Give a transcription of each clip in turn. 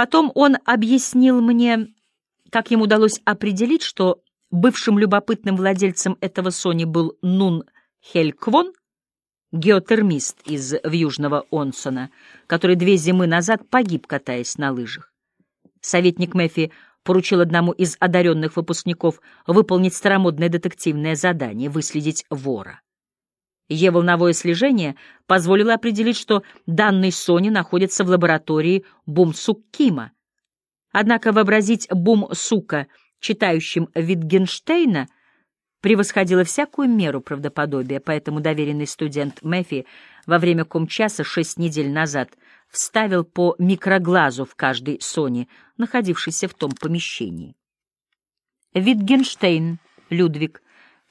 Потом он объяснил мне, как ему удалось определить, что бывшим любопытным владельцем этого Сони был Нун Хельквон, геотермист из Южного Онсона, который две зимы назад погиб, катаясь на лыжах. Советник Мэфи поручил одному из одаренных выпускников выполнить старомодное детективное задание — выследить вора. Е-волновое слежение позволило определить, что данный Сони находится в лаборатории Бумсук-Кима. Однако вообразить Бум-Сука, читающим Витгенштейна, превосходило всякую меру правдоподобия, поэтому доверенный студент Мэфи во время комчаса шесть недель назад вставил по микроглазу в каждой Сони, находившейся в том помещении. Витгенштейн, Людвиг,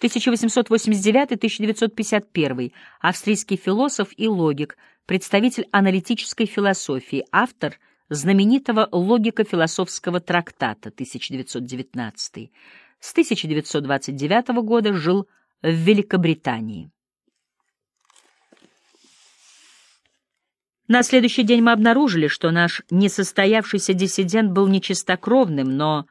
1889-1951, австрийский философ и логик, представитель аналитической философии, автор знаменитого логико-философского трактата 1919. С 1929 года жил в Великобритании. На следующий день мы обнаружили, что наш несостоявшийся диссидент был нечистокровным, но,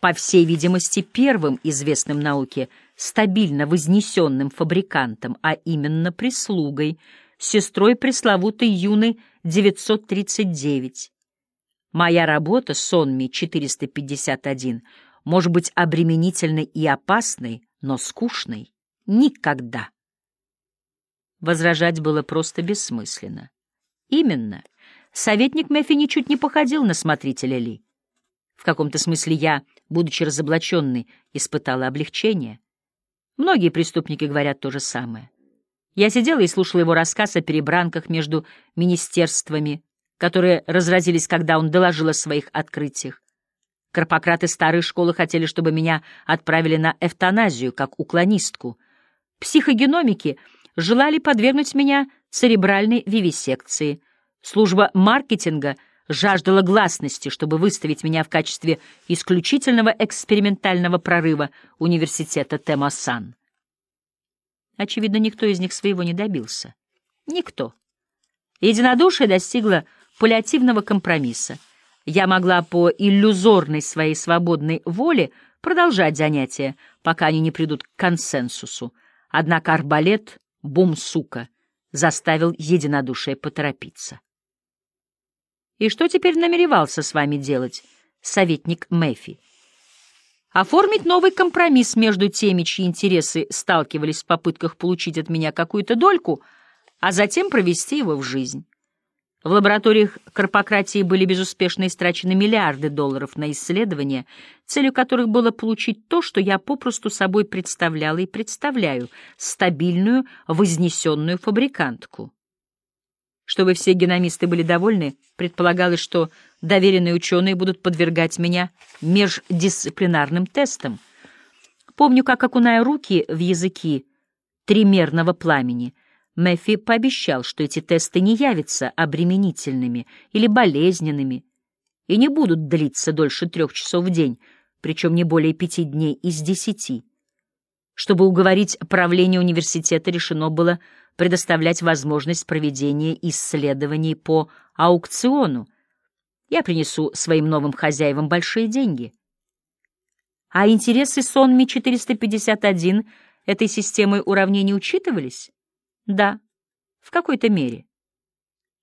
по всей видимости, первым известным науке стабильно вознесенным фабрикантом, а именно прислугой, сестрой пресловутой Юны 939. Моя работа Сонми 451 может быть обременительной и опасной, но скучной никогда. Возражать было просто бессмысленно. Именно. Советник Мэффи ничуть не походил на смотрителя Ли. В каком-то смысле я, будучи разоблаченной, испытала облегчение. Многие преступники говорят то же самое. Я сидела и слушала его рассказ о перебранках между министерствами, которые разразились, когда он доложил о своих открытиях. Карпократы старой школы хотели, чтобы меня отправили на эвтаназию, как уклонистку. Психогеномики желали подвергнуть меня церебральной вивисекции. Служба маркетинга жаждала гласности, чтобы выставить меня в качестве исключительного экспериментального прорыва университета Темосан. Очевидно, никто из них своего не добился. Никто. Единодушие достигло паллиативного компромисса. Я могла по иллюзорной своей свободной воле продолжать занятия, пока они не придут к консенсусу. Однако арбалет, бум, сука, заставил единодушие поторопиться. И что теперь намеревался с вами делать советник Мэфи? Оформить новый компромисс между теми, чьи интересы сталкивались в попытках получить от меня какую-то дольку, а затем провести его в жизнь. В лабораториях корпократии были безуспешно истрачены миллиарды долларов на исследования, целью которых было получить то, что я попросту собой представляла и представляю — стабильную, вознесенную фабрикантку. Чтобы все геномисты были довольны, предполагалось, что доверенные ученые будут подвергать меня междисциплинарным тестам. Помню, как, окуная руки в языки тримерного пламени — Мэффи пообещал, что эти тесты не явятся обременительными или болезненными и не будут длиться дольше трех часов в день, причем не более пяти дней из десяти. Чтобы уговорить правление университета, решено было предоставлять возможность проведения исследований по аукциону. Я принесу своим новым хозяевам большие деньги. А интересы Сонми 451 этой системой уравнений учитывались? Да, в какой-то мере.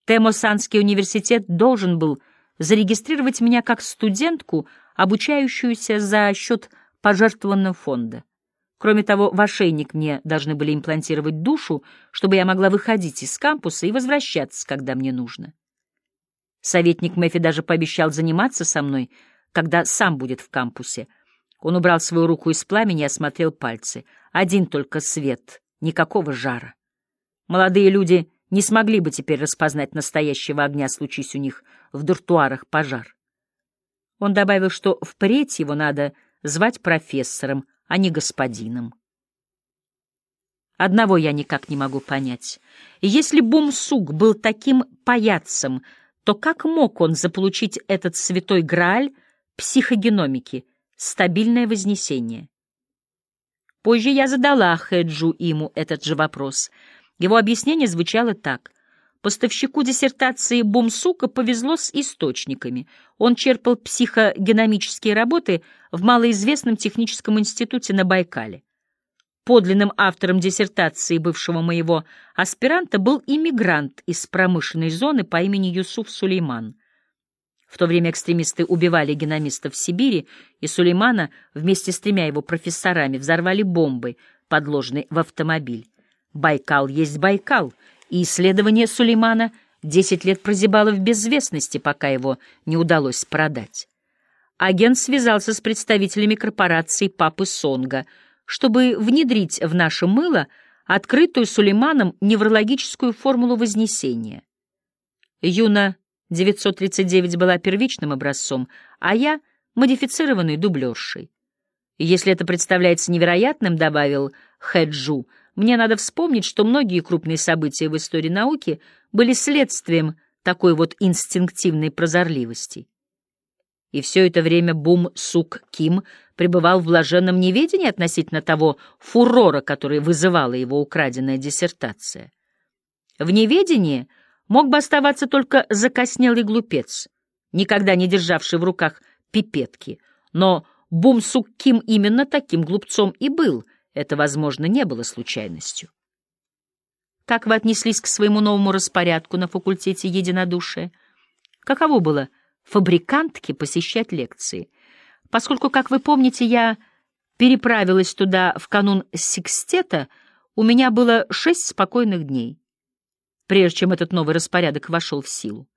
Темосанский университет должен был зарегистрировать меня как студентку, обучающуюся за счет пожертвованного фонда. Кроме того, в ошейник мне должны были имплантировать душу, чтобы я могла выходить из кампуса и возвращаться, когда мне нужно. Советник Мэфи даже пообещал заниматься со мной, когда сам будет в кампусе. Он убрал свою руку из пламени и осмотрел пальцы. Один только свет, никакого жара. Молодые люди не смогли бы теперь распознать настоящего огня, случись у них в дуртуарах пожар. Он добавил, что впредь его надо звать профессором, а не господином. Одного я никак не могу понять. Если Бумсук был таким паяцем, то как мог он заполучить этот святой грааль психогеномики, стабильное вознесение? Позже я задала Хэджу Иму этот же вопрос — его объяснение звучало так. Поставщику диссертации Бумсука повезло с источниками. Он черпал психогеномические работы в малоизвестном техническом институте на Байкале. Подлинным автором диссертации бывшего моего аспиранта был иммигрант из промышленной зоны по имени Юсуф Сулейман. В то время экстремисты убивали геномистов в Сибири, и Сулеймана вместе с тремя его профессорами взорвали бомбой, подложенной в автомобиль. Байкал есть Байкал — и исследование Сулеймана десять лет прозябало в безвестности, пока его не удалось продать. Агент связался с представителями корпорации Папы Сонга, чтобы внедрить в наше мыло открытую Сулейманом неврологическую формулу Вознесения. Юна 939 была первичным образцом, а я — модифицированной дублершей. Если это представляется невероятным, — добавил Хэджу, — мне надо вспомнить, что многие крупные события в истории науки были следствием такой вот инстинктивной прозорливости. И все это время Бум Сук Ким пребывал в блаженном неведении относительно того фурора, который вызывала его украденная диссертация. В неведении мог бы оставаться только закоснелый глупец, никогда не державший в руках пипетки, но Бум Сук Ким именно таким глупцом и был — это, возможно, не было случайностью. Как вы отнеслись к своему новому распорядку на факультете единодушия? Каково было фабрикантке посещать лекции? Поскольку, как вы помните, я переправилась туда в канун секстета, у меня было шесть спокойных дней, прежде чем этот новый распорядок вошел в силу.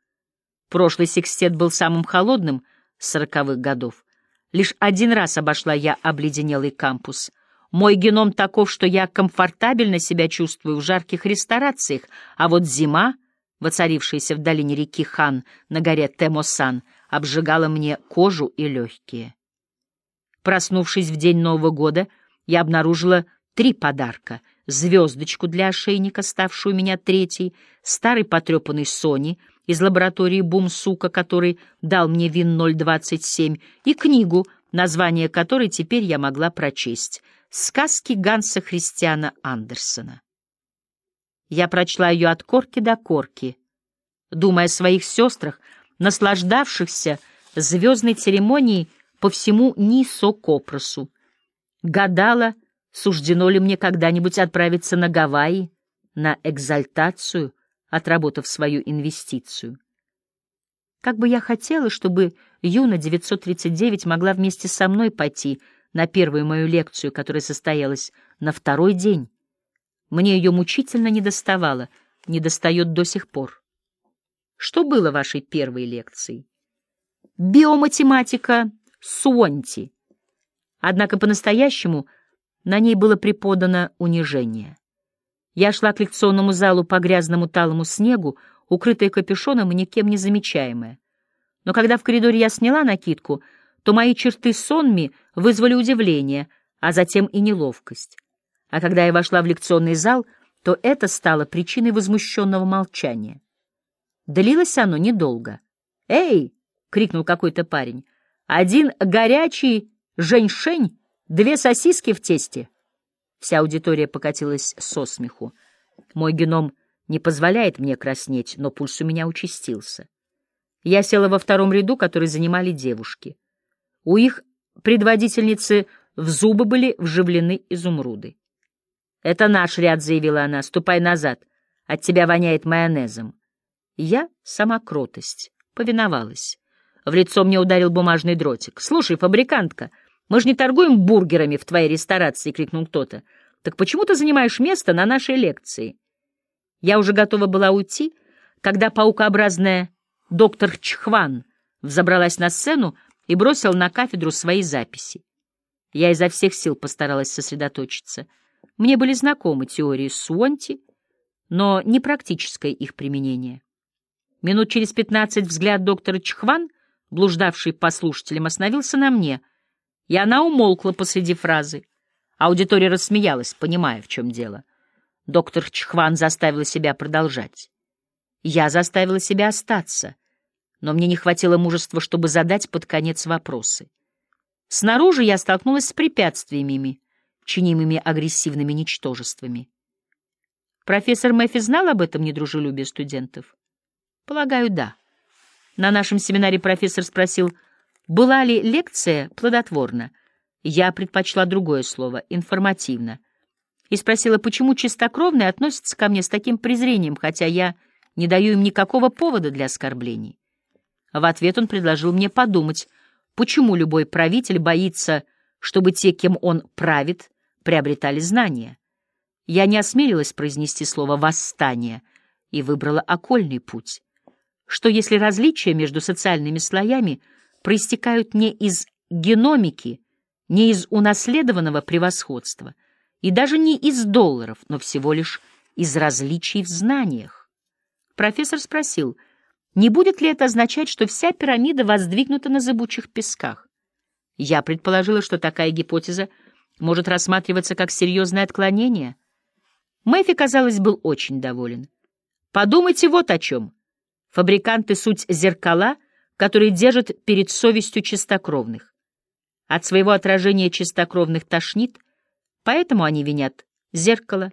Прошлый секстет был самым холодным сороковых годов. Лишь один раз обошла я обледенелый кампус, мой геном таков, что я комфортабельно себя чувствую в жарких ресторациях, а вот зима, воцарившаяся в долине реки Хан на горе Темосан, обжигала мне кожу и легкие. Проснувшись в день Нового года, я обнаружила три подарка — звездочку для ошейника, ставшую у меня третьей, старый потрепанный Сони из лаборатории Бумсука, который дал мне вин 027, и книгу, название которой теперь я могла прочесть — сказки Ганса Христиана Андерсена. Я прочла ее от корки до корки, думая о своих сестрах, наслаждавшихся звездной церемонией по всему Нисо-Копросу. Гадала, суждено ли мне когда-нибудь отправиться на Гавайи, на экзальтацию, отработав свою инвестицию. Как бы я хотела, чтобы Юна 939 могла вместе со мной пойти — на первую мою лекцию, которая состоялась на второй день. Мне ее мучительно не доставало, не достает до сих пор. Что было вашей первой лекцией? Биоматематика Суонти. Однако по-настоящему на ней было преподано унижение. Я шла к лекционному залу по грязному талому снегу, укрытая капюшоном и никем не замечаемая. Но когда в коридоре я сняла накидку — то мои черты сонми вызвали удивление, а затем и неловкость. А когда я вошла в лекционный зал, то это стало причиной возмущенного молчания. Длилось оно недолго. «Эй!» — крикнул какой-то парень. «Один горячий женьшень, две сосиски в тесте!» Вся аудитория покатилась со смеху. Мой геном не позволяет мне краснеть, но пульс у меня участился. Я села во втором ряду, который занимали девушки. У их предводительницы в зубы были вживлены изумруды. «Это наш ряд», — заявила она, — «ступай назад, от тебя воняет майонезом». Я, сама кротость, повиновалась. В лицо мне ударил бумажный дротик. «Слушай, фабрикантка, мы же не торгуем бургерами в твоей ресторации», — крикнул кто-то. «Так почему ты занимаешь место на нашей лекции?» Я уже готова была уйти, когда паукообразная доктор Чхван взобралась на сцену, и бросил на кафедру свои записи. Я изо всех сил постаралась сосредоточиться. Мне были знакомы теории Суонти, но не практическое их применение. Минут через пятнадцать взгляд доктора Чхван, блуждавший по слушателям, остановился на мне, и она умолкла посреди фразы. Аудитория рассмеялась, понимая, в чем дело. Доктор Чхван заставила себя продолжать. Я заставила себя остаться — но мне не хватило мужества, чтобы задать под конец вопросы. Снаружи я столкнулась с препятствиями, чинимыми агрессивными ничтожествами. Профессор Мэффи знал об этом недружелюбии студентов? Полагаю, да. На нашем семинаре профессор спросил, была ли лекция плодотворна. Я предпочла другое слово — информативно. И спросила, почему чистокровные относятся ко мне с таким презрением, хотя я не даю им никакого повода для оскорблений. В ответ он предложил мне подумать, почему любой правитель боится, чтобы те, кем он правит, приобретали знания. Я не осмелилась произнести слово «восстание» и выбрала окольный путь. Что если различия между социальными слоями проистекают не из геномики, не из унаследованного превосходства и даже не из долларов, но всего лишь из различий в знаниях? Профессор спросил — не будет ли это означать, что вся пирамида воздвигнута на зыбучих песках? Я предположила, что такая гипотеза может рассматриваться как серьезное отклонение. Мэфи, казалось, был очень доволен. Подумайте вот о чем. Фабриканты — суть зеркала, которые держат перед совестью чистокровных. От своего отражения чистокровных тошнит, поэтому они винят зеркало.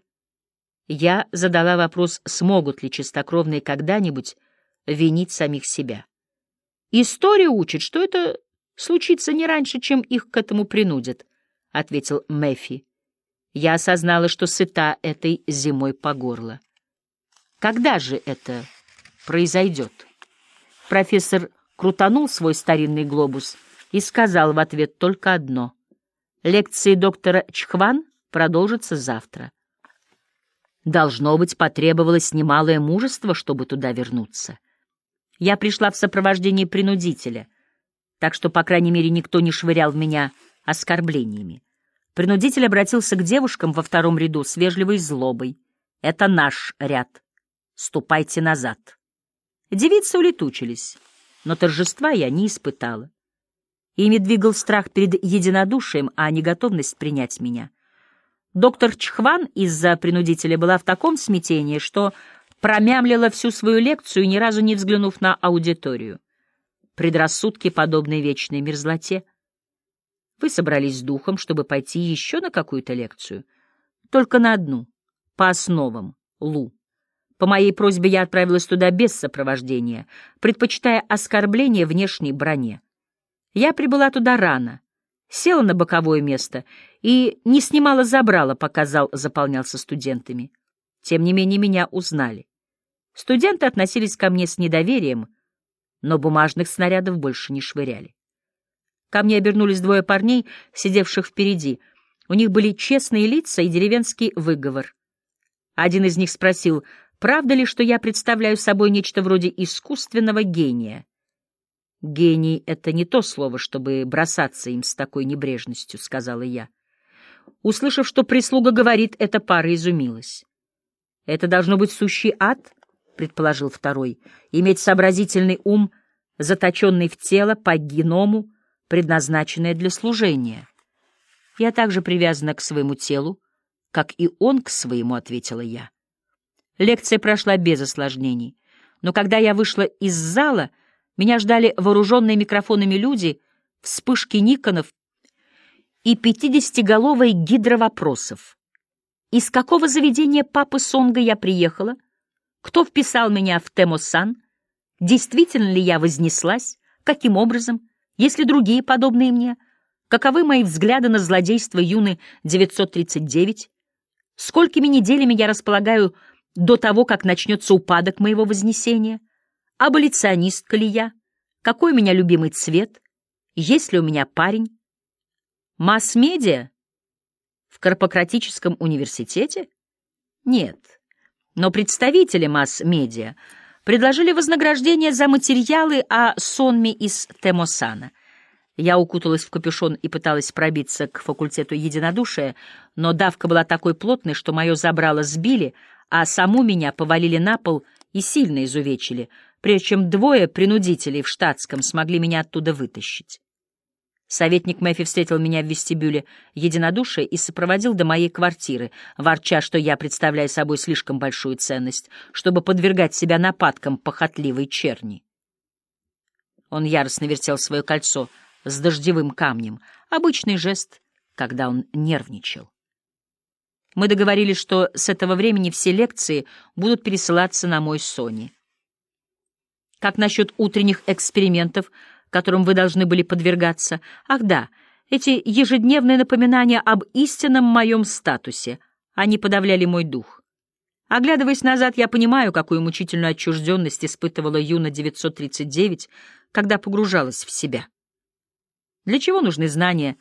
Я задала вопрос, смогут ли чистокровные когда-нибудь винить самих себя. История учит, что это случится не раньше, чем их к этому принудят, — ответил Мэфи. Я осознала, что сыта этой зимой по горло. Когда же это произойдет? Профессор крутанул свой старинный глобус и сказал в ответ только одно. Лекции доктора Чхван продолжатся завтра. Должно быть, потребовалось немалое мужество, чтобы туда вернуться. Я пришла в сопровождении принудителя, так что, по крайней мере, никто не швырял в меня оскорблениями. Принудитель обратился к девушкам во втором ряду с вежливой злобой. «Это наш ряд. Ступайте назад». Девицы улетучились, но торжества я не испытала. Ими двигал страх перед единодушием, а не готовность принять меня. Доктор Чхван из-за принудителя была в таком смятении, что промямлила всю свою лекцию, ни разу не взглянув на аудиторию. Предрассудки, подобные вечной мерзлоте. Вы собрались с духом, чтобы пойти еще на какую-то лекцию? Только на одну, по основам, Лу. По моей просьбе я отправилась туда без сопровождения, предпочитая оскорбление внешней броне. Я прибыла туда рано, села на боковое место и не снимала забрала, пока зал заполнялся студентами. Тем не менее, меня узнали. Студенты относились ко мне с недоверием, но бумажных снарядов больше не швыряли. Ко мне обернулись двое парней, сидевших впереди. У них были честные лица и деревенский выговор. Один из них спросил, правда ли, что я представляю собой нечто вроде искусственного гения. «Гений — это не то слово, чтобы бросаться им с такой небрежностью», — сказала я. Услышав, что прислуга говорит, эта пара изумилась. «Это должно быть сущий ад?» — предположил второй, — иметь сообразительный ум, заточенный в тело по геному, предназначенное для служения. Я также привязана к своему телу, как и он к своему, — ответила я. Лекция прошла без осложнений, но когда я вышла из зала, меня ждали вооруженные микрофонами люди, вспышки Никонов и пятидесятиголовые гидровопросов. Из какого заведения папы Сонга я приехала? Кто вписал меня в Темосан? Действительно ли я вознеслась? Каким образом? Есть ли другие подобные мне? Каковы мои взгляды на злодейство Юны 939? Сколькими неделями я располагаю до того, как начнется упадок моего вознесения? Аболиционистка ли я? Какой у меня любимый цвет? Есть ли у меня парень? Масс-медиа? В Карпократическом университете? Нет но представители масс-медиа предложили вознаграждение за материалы о сонме из Темосана. Я укуталась в капюшон и пыталась пробиться к факультету единодушия, но давка была такой плотной, что мое забрало сбили, а саму меня повалили на пол и сильно изувечили, прежде чем двое принудителей в штатском смогли меня оттуда вытащить. Советник Мэффи встретил меня в вестибюле единодушия и сопроводил до моей квартиры, ворча, что я представляю собой слишком большую ценность, чтобы подвергать себя нападкам похотливой черни. Он яростно вертел свое кольцо с дождевым камнем, обычный жест, когда он нервничал. Мы договорились, что с этого времени все лекции будут пересылаться на мой Сони. Как насчет утренних экспериментов, которым вы должны были подвергаться? Ах да, эти ежедневные напоминания об истинном моем статусе. Они подавляли мой дух. Оглядываясь назад, я понимаю, какую мучительную отчужденность испытывала Юна 939, когда погружалась в себя. Для чего нужны знания,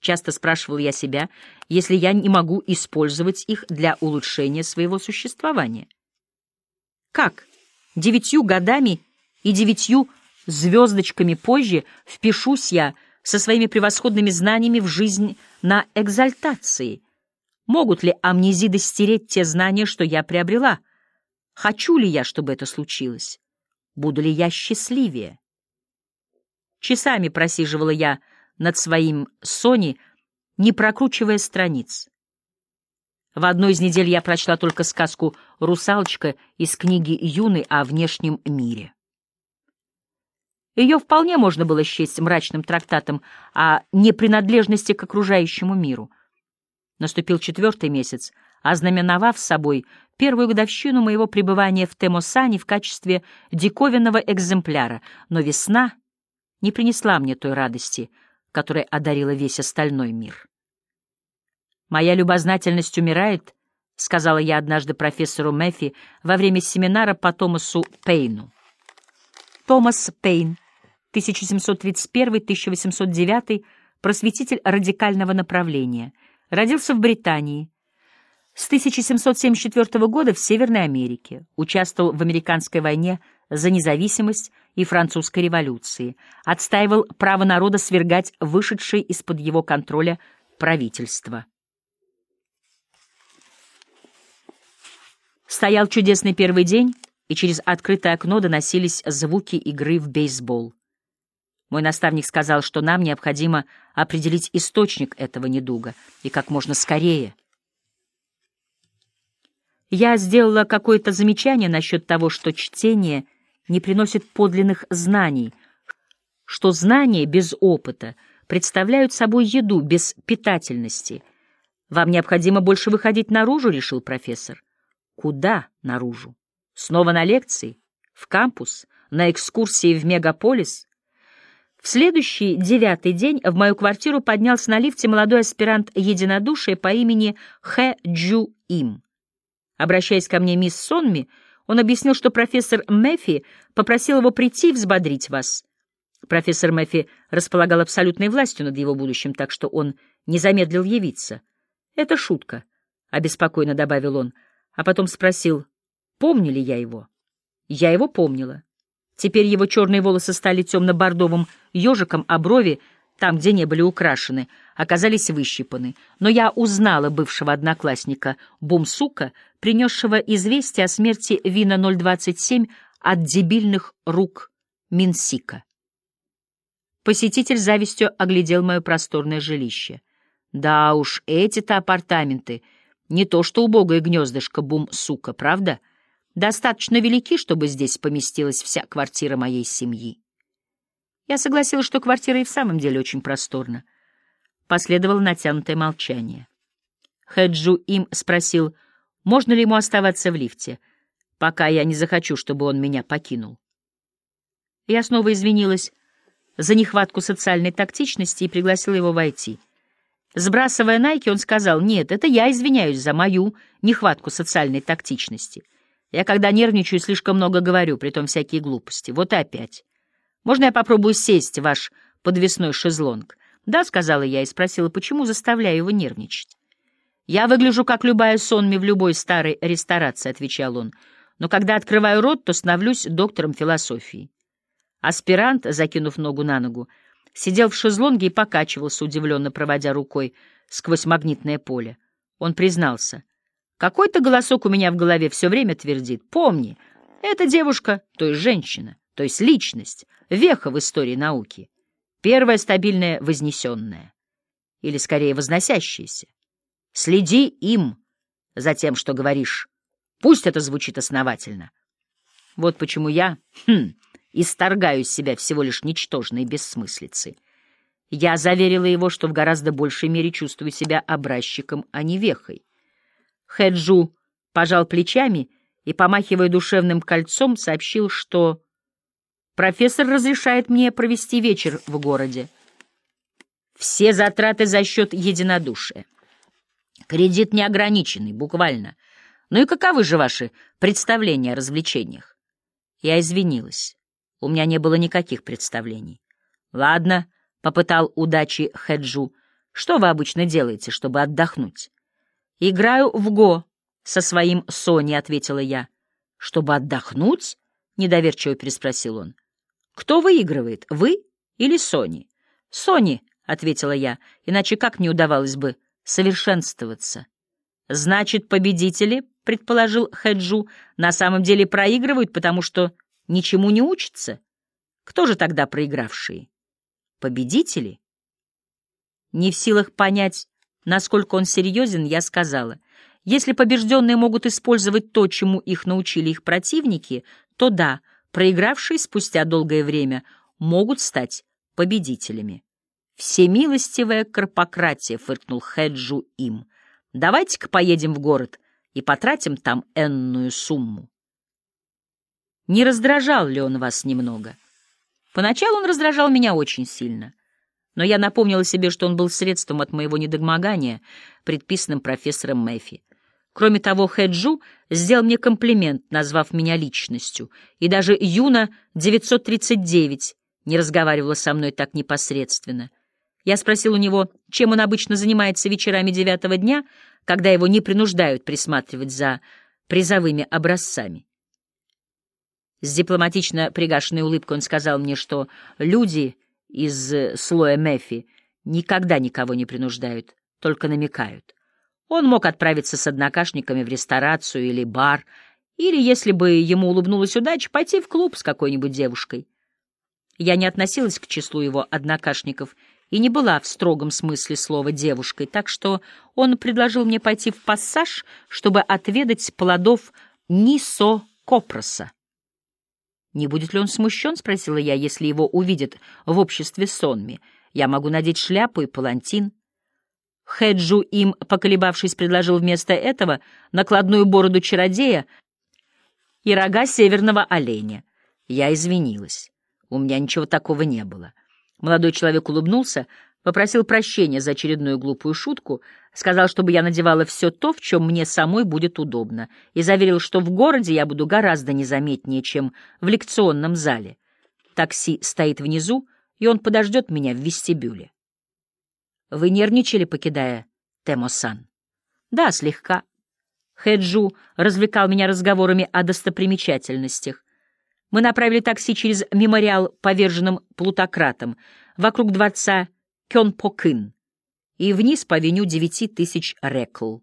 часто спрашивал я себя, если я не могу использовать их для улучшения своего существования? Как девятью годами и девятью звездочками позже впишусь я со своими превосходными знаниями в жизнь на экзальтации? Могут ли амнезиды стереть те знания, что я приобрела? Хочу ли я, чтобы это случилось? Буду ли я счастливее? Часами просиживала я над своим Сони, не прокручивая страниц. В одной из недель я прочла только сказку «Русалочка» из книги Юны о внешнем мире. Ее вполне можно было счесть мрачным трактатом о непринадлежности к окружающему миру. Наступил четвертый месяц, ознаменовав собой первую годовщину моего пребывания в Темосане в качестве диковинного экземпляра, но весна не принесла мне той радости, которая одарила весь остальной мир. «Моя любознательность умирает», — сказала я однажды профессору Мэффи во время семинара по Томасу Пейну. Томас Пейн 1731-1809, просветитель радикального направления. Родился в Британии. С 1774 года в Северной Америке. Участвовал в американской войне за независимость и французской революции. Отстаивал право народа свергать вышедшее из-под его контроля правительство. Стоял чудесный первый день, и через открытое окно доносились звуки игры в бейсбол. Мой наставник сказал, что нам необходимо определить источник этого недуга, и как можно скорее. Я сделала какое-то замечание насчет того, что чтение не приносит подлинных знаний, что знания без опыта представляют собой еду без питательности. «Вам необходимо больше выходить наружу», — решил профессор. «Куда наружу? Снова на лекции? В кампус? На экскурсии в мегаполис?» В следующий, девятый день, в мою квартиру поднялся на лифте молодой аспирант единодушия по имени Хэ Джу Им. Обращаясь ко мне мисс Сонми, он объяснил, что профессор Мэффи попросил его прийти и взбодрить вас. Профессор Мэффи располагал абсолютной властью над его будущим, так что он не замедлил явиться. «Это шутка», — обеспокоенно добавил он, а потом спросил, помню ли я его. Я его помнила. Теперь его черные волосы стали темно-бордовым ежиком, а брови, там, где не были украшены, оказались выщипаны. Но я узнала бывшего одноклассника Бумсука, принесшего известие о смерти Вина 027 от дебильных рук Минсика. Посетитель завистью оглядел мое просторное жилище. Да уж, эти-то апартаменты, не то что убогое гнездышко Бум-сука, правда? — достаточно велики, чтобы здесь поместилась вся квартира моей семьи. Я согласилась, что квартира и в самом деле очень просторна. Последовало натянутое молчание. Хэджу им спросил, можно ли ему оставаться в лифте, пока я не захочу, чтобы он меня покинул. Я снова извинилась за нехватку социальной тактичности и пригласила его войти. Сбрасывая найки, он сказал, «Нет, это я извиняюсь за мою нехватку социальной тактичности». Я, когда нервничаю, слишком много говорю, притом всякие глупости. Вот и опять. Можно я попробую сесть в ваш подвесной шезлонг? Да, сказала я и спросила, почему заставляю его нервничать. Я выгляжу, как любая сонми в любой старой ресторации, отвечал он. Но когда открываю рот, то становлюсь доктором философии. Аспирант, закинув ногу на ногу, сидел в шезлонге и покачивался, удивленно проводя рукой сквозь магнитное поле. Он признался — какой-то голосок у меня в голове все время твердит. Помни, эта девушка, то есть женщина, то есть личность, веха в истории науки. Первая стабильная вознесенная. Или, скорее, возносящаяся. Следи им за тем, что говоришь. Пусть это звучит основательно. Вот почему я, хм, исторгаю из себя всего лишь ничтожные бессмыслицы. Я заверила его, что в гораздо большей мере чувствую себя образчиком, а не вехой. Хэджу пожал плечами и, помахивая душевным кольцом, сообщил, что профессор разрешает мне провести вечер в городе. Все затраты за счет единодушия. Кредит неограниченный, буквально. Ну и каковы же ваши представления о развлечениях? Я извинилась. У меня не было никаких представлений. Ладно, — попытал удачи Хэджу. Что вы обычно делаете, чтобы отдохнуть? Играю в Го со своим Сони, — ответила я. Чтобы отдохнуть? — недоверчиво переспросил он. Кто выигрывает, вы или Сони? Сони, — ответила я, — иначе как мне удавалось бы совершенствоваться? Значит, победители, — предположил Хэджу, — на самом деле проигрывают, потому что ничему не учатся. Кто же тогда проигравшие? Победители? Не в силах понять, насколько он серьезен, я сказала, если побежденные могут использовать то, чему их научили их противники, то да, проигравшие спустя долгое время могут стать победителями. «Всемилостивая карпократия», — фыркнул Хэджу им. «Давайте-ка поедем в город и потратим там энную сумму». Не раздражал ли он вас немного? Поначалу он раздражал меня очень сильно, но я напомнила себе, что он был средством от моего недогмогания, предписанным профессором Мэфи. Кроме того, Хэджу сделал мне комплимент, назвав меня личностью, и даже Юна 939 не разговаривала со мной так непосредственно. Я спросил у него, чем он обычно занимается вечерами девятого дня, когда его не принуждают присматривать за призовыми образцами. С дипломатично пригашенной улыбкой он сказал мне, что люди из слоя Мэфи никогда никого не принуждают, только намекают. Он мог отправиться с однокашниками в ресторацию или бар, или, если бы ему улыбнулась удача, пойти в клуб с какой-нибудь девушкой. Я не относилась к числу его однокашников и не была в строгом смысле слова девушкой, так что он предложил мне пойти в пассаж, чтобы отведать плодов Нисо Копроса. «Не будет ли он смущен?» — спросила я, — «если его увидят в обществе сонми. Я могу надеть шляпу и палантин». Хэджу им, поколебавшись, предложил вместо этого накладную бороду чародея и рога северного оленя. Я извинилась. У меня ничего такого не было. Молодой человек улыбнулся, попросил прощения за очередную глупую шутку, сказал, чтобы я надевала все то, в чем мне самой будет удобно, и заверил, что в городе я буду гораздо незаметнее, чем в лекционном зале. Такси стоит внизу, и он подождет меня в вестибюле. Вы нервничали, покидая Темосан? Да, слегка. Хэджу развлекал меня разговорами о достопримечательностях. Мы направили такси через мемориал поверженным плутократам, вокруг дворца Кёнпокын и вниз по авеню девяти тысяч рекл.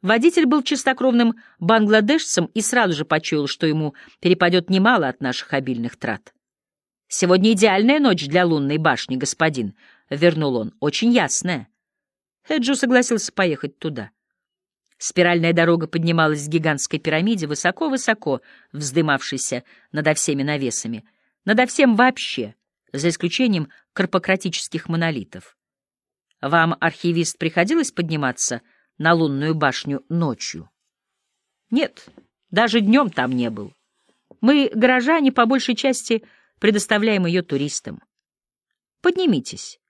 Водитель был чистокровным бангладешцем и сразу же почуял, что ему перепадет немало от наших обильных трат. «Сегодня идеальная ночь для лунной башни, господин», — вернул он, — «очень ясная». Эджу согласился поехать туда. Спиральная дорога поднималась к гигантской пирамиде, высоко-высоко вздымавшейся надо всеми навесами, надо всем вообще, за исключением карпократических монолитов. Вам, архивист, приходилось подниматься на лунную башню ночью? Нет, даже днем там не был. Мы, горожане, по большей части предоставляем ее туристам. Поднимитесь.